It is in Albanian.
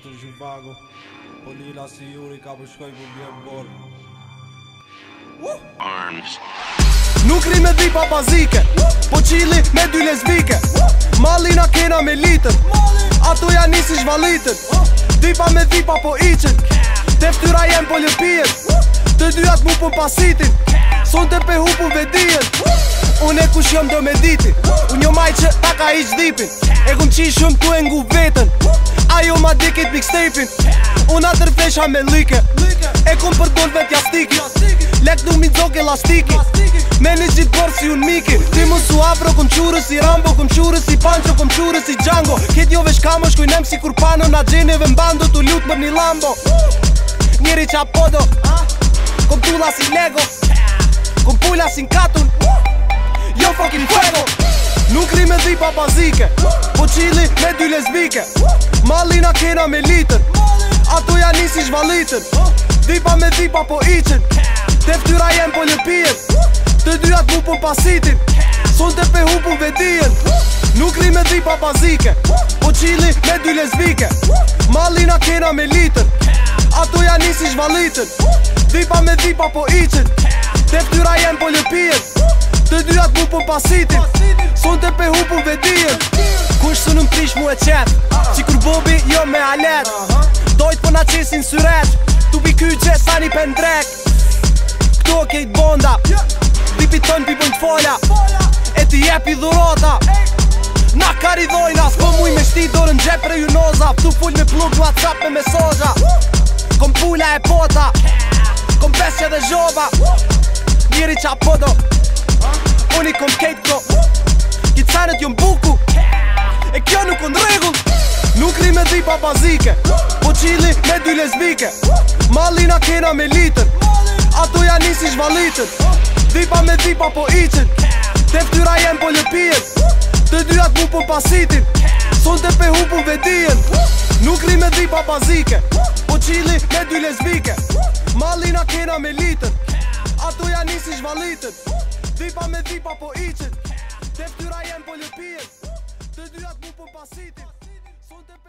shkoj të Po lila si juri ka për shkoj për bjerë borë Nuk rinë me dhvi papazike Po qili me dy lesbike Malina kena me litën Ato janë nisi zhvalitën Dhipa me dhipa po iqen Te ftyra jenë po ljëpijen Të dyat mu pun pasitin Son të pehu pun vedijen Unë e kush jom do me diti Unë jo maj që ta ka i qdipin E kum qi shumë ku e ngu vetën Ajo ma dikit big stepin Unë atër flesha me like E kum përdojnë vet jastikin Lek nuk mi dzok elastikin Me një gjitë borë si unë miki Ti më su afro, kum qurë si Rambo Kum qurë si Pancho, kum qurë si Django Ket jo vesh kamo, shkujnëm si kurpano Na Gjeneve mbando, tu lutë mër një lambo Njeri qa podo Kom tula si Lego Kom pula si katun Yo fucking fuego Nuk ri me dhipa bazike Po qili me dy lesbike Malina kena me litër Ato ja nisi zhvalitër Dhipa me dhipa po iqen Te ftyra jem po lëpijen Të dyat mu po pasitin Son të pe hu pun vedien Nuk ri me dhipa bazike Po qili me dy lesbike Malina kena me litër Ato ja nisi zhvalitër Dhipa me dhipa po iqen Te ftyra jem po lëpijen Po hupun pasitin Son të pe hupu vedijen Kush së nëm prish mu e qep Qikur bobi jo me alet Dojt po na qesin syret Tu bi ky sa një pendrek Kto kejt bonda Pipi tën pipën të folja E ti jepi dhurota Na kari dojna po muj me shti dorën gjep re ju noza Tu full me plug whatsapp me mesoja Kom pulla e pota Kom peshe dhe zhoba Miri qa podo puni kom kejt ko Gitarët jom buku E kjo nuk on Nuk ri me dhi papazike Po qili me dy lesbike Malina kena me litër Ato ja nisi shvalitër Dipa me dipa po iqin Te ftyra jem po lëpijen Te dyat mu po pasitin Son te pehu po vedijen Nuk ri me dhi papazike Po qili me dy lesbike Malina kena me litër Ato janë nisi zhvalitën Vipa me vipa po iqit Te ftyra jenë po lëpijes Të dyrat mu po pasitit Sonte të